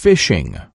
fishing.